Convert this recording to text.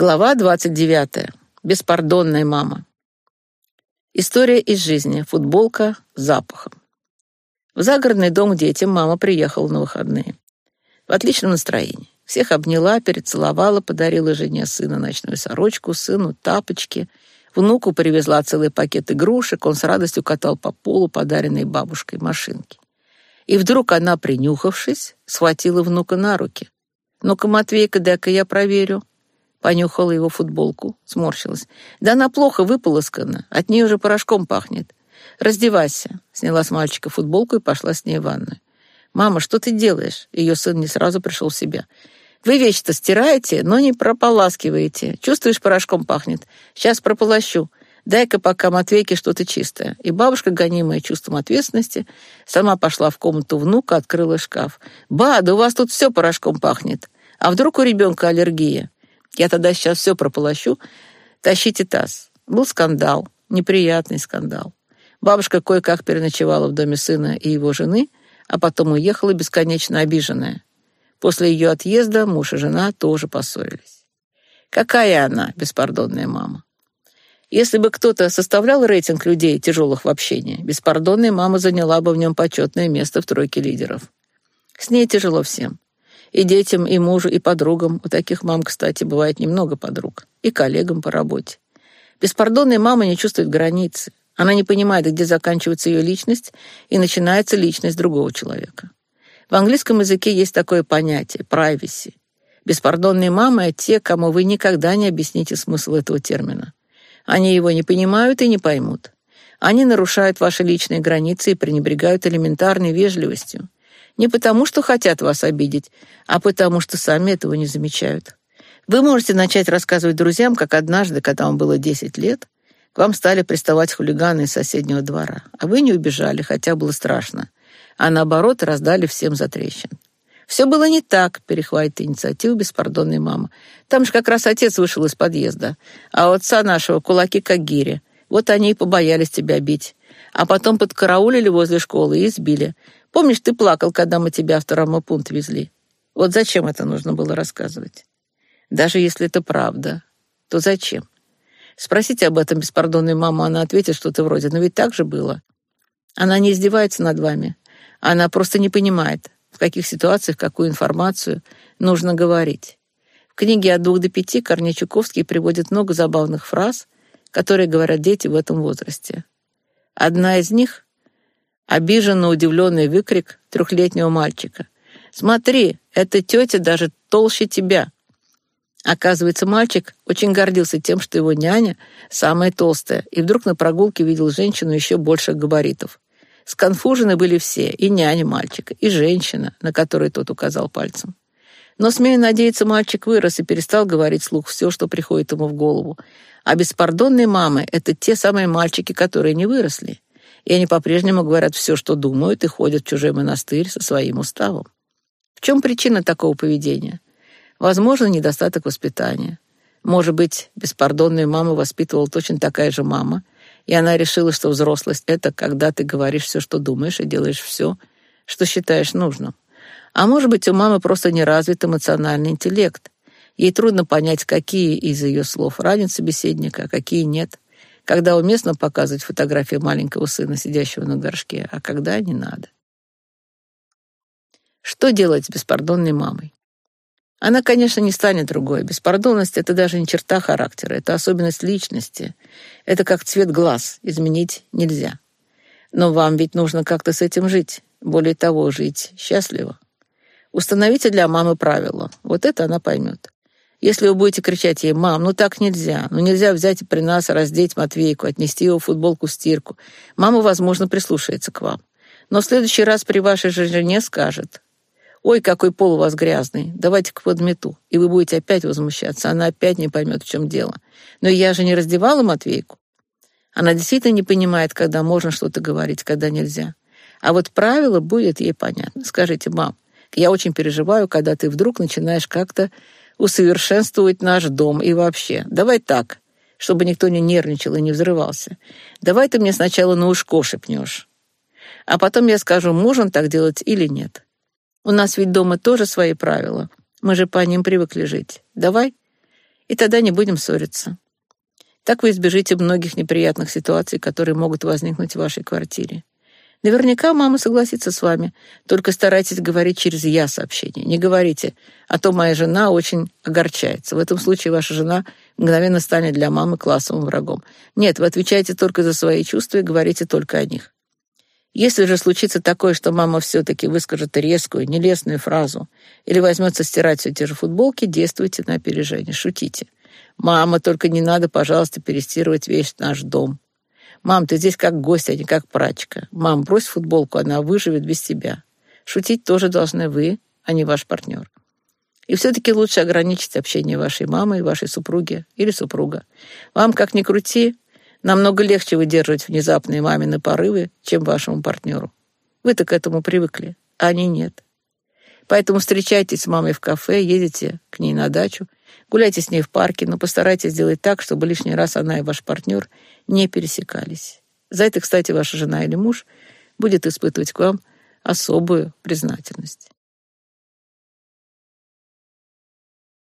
Глава 29. Беспардонная мама. История из жизни. Футболка с запахом. В загородный дом к детям мама приехала на выходные. В отличном настроении. Всех обняла, перецеловала, подарила жене сына ночную сорочку, сыну тапочки. Внуку привезла целый пакет игрушек, он с радостью катал по полу подаренные бабушкой машинки. И вдруг она, принюхавшись, схватила внука на руки. «Ну-ка, Матвейка, дай-ка я проверю». Понюхала его футболку, сморщилась. Да она плохо выполоскана, от нее уже порошком пахнет. Раздевайся. Сняла с мальчика футболку и пошла с ней в ванную. «Мама, что ты делаешь?» Ее сын не сразу пришел в себя. «Вы вещи-то стираете, но не прополаскиваете. Чувствуешь, порошком пахнет? Сейчас прополощу. Дай-ка пока Матвейке что-то чистое». И бабушка, гонимая чувством ответственности, сама пошла в комнату внука, открыла шкаф. «Ба, да у вас тут все порошком пахнет. А вдруг у ребенка аллергия?» Я тогда сейчас все прополощу. Тащите таз. Был скандал, неприятный скандал. Бабушка кое-как переночевала в доме сына и его жены, а потом уехала бесконечно обиженная. После ее отъезда муж и жена тоже поссорились. Какая она, беспардонная мама? Если бы кто-то составлял рейтинг людей, тяжелых в общении, беспардонная мама заняла бы в нем почетное место в тройке лидеров. С ней тяжело всем. И детям, и мужу, и подругам. У таких мам, кстати, бывает немного подруг. И коллегам по работе. Беспардонная мама не чувствует границы. Она не понимает, где заканчивается ее личность и начинается личность другого человека. В английском языке есть такое понятие – privacy. Беспардонные мамы – те, кому вы никогда не объясните смысл этого термина. Они его не понимают и не поймут. Они нарушают ваши личные границы и пренебрегают элементарной вежливостью. Не потому, что хотят вас обидеть, а потому, что сами этого не замечают. Вы можете начать рассказывать друзьям, как однажды, когда вам было 10 лет, к вам стали приставать хулиганы из соседнего двора, а вы не убежали, хотя было страшно, а наоборот раздали всем за трещин. «Все было не так», — перехватит инициативу беспардонной мама. «Там же как раз отец вышел из подъезда, а отца нашего кулаки как гири. Вот они и побоялись тебя бить. А потом подкараулили возле школы и избили. Помнишь, ты плакал, когда мы тебя в травмопункт везли? Вот зачем это нужно было рассказывать? Даже если это правда, то зачем? Спросите об этом беспардонной маму, она ответит что-то вроде «но ведь так же было». Она не издевается над вами. Она просто не понимает, в каких ситуациях какую информацию нужно говорить. В книге «От двух до пяти» Корней Чуковский приводит много забавных фраз, которые говорят дети в этом возрасте. Одна из них обиженно удивленный выкрик трехлетнего мальчика. «Смотри, эта тетя даже толще тебя!» Оказывается, мальчик очень гордился тем, что его няня самая толстая, и вдруг на прогулке видел женщину еще больших габаритов. Сконфужены были все, и няня мальчика, и женщина, на которой тот указал пальцем. Но, смею надеяться, мальчик вырос и перестал говорить слух все, что приходит ему в голову. А беспардонные мамы — это те самые мальчики, которые не выросли и они по-прежнему говорят все, что думают, и ходят в чужой монастырь со своим уставом. В чем причина такого поведения? Возможно, недостаток воспитания. Может быть, беспардонную маму воспитывала точно такая же мама, и она решила, что взрослость — это когда ты говоришь все, что думаешь, и делаешь все, что считаешь нужным. А может быть, у мамы просто не развит эмоциональный интеллект. Ей трудно понять, какие из ее слов ранят собеседника, а какие нет когда уместно показывать фотографии маленького сына, сидящего на горшке, а когда не надо. Что делать с беспардонной мамой? Она, конечно, не станет другой. Беспардонность — это даже не черта характера, это особенность личности. Это как цвет глаз, изменить нельзя. Но вам ведь нужно как-то с этим жить. Более того, жить счастливо. Установите для мамы правила. Вот это она поймет. Если вы будете кричать ей, «Мам, ну так нельзя, ну нельзя взять и при нас раздеть Матвейку, отнести его футболку в стирку», мама, возможно, прислушается к вам. Но в следующий раз при вашей же жене скажет, «Ой, какой пол у вас грязный, давайте-ка подмету». И вы будете опять возмущаться, она опять не поймет, в чем дело. Но я же не раздевала Матвейку. Она действительно не понимает, когда можно что-то говорить, когда нельзя. А вот правило будет ей понятно. Скажите, мам, я очень переживаю, когда ты вдруг начинаешь как-то усовершенствовать наш дом и вообще. Давай так, чтобы никто не нервничал и не взрывался. Давай ты мне сначала на ушко шепнешь. А потом я скажу, можем так делать или нет. У нас ведь дома тоже свои правила. Мы же по ним привыкли жить. Давай? И тогда не будем ссориться. Так вы избежите многих неприятных ситуаций, которые могут возникнуть в вашей квартире. Наверняка мама согласится с вами. Только старайтесь говорить через «я» сообщение. Не говорите, а то моя жена очень огорчается. В этом случае ваша жена мгновенно станет для мамы классовым врагом. Нет, вы отвечаете только за свои чувства и говорите только о них. Если же случится такое, что мама все-таки выскажет резкую, нелестную фразу или возьмется стирать все те же футболки, действуйте на опережение, шутите. «Мама, только не надо, пожалуйста, перестирывать весь наш дом». «Мам, ты здесь как гость, а не как прачка. Мам, брось футболку, она выживет без тебя». Шутить тоже должны вы, а не ваш партнер. И все-таки лучше ограничить общение вашей мамы и вашей супруги или супруга. Вам, как ни крути, намного легче выдерживать внезапные мамины порывы, чем вашему партнеру. Вы-то к этому привыкли, а они нет. Поэтому встречайтесь с мамой в кафе, едете к ней на дачу, гуляйте с ней в парке, но постарайтесь сделать так, чтобы лишний раз она и ваш партнер не пересекались. За это, кстати, ваша жена или муж будет испытывать к вам особую признательность.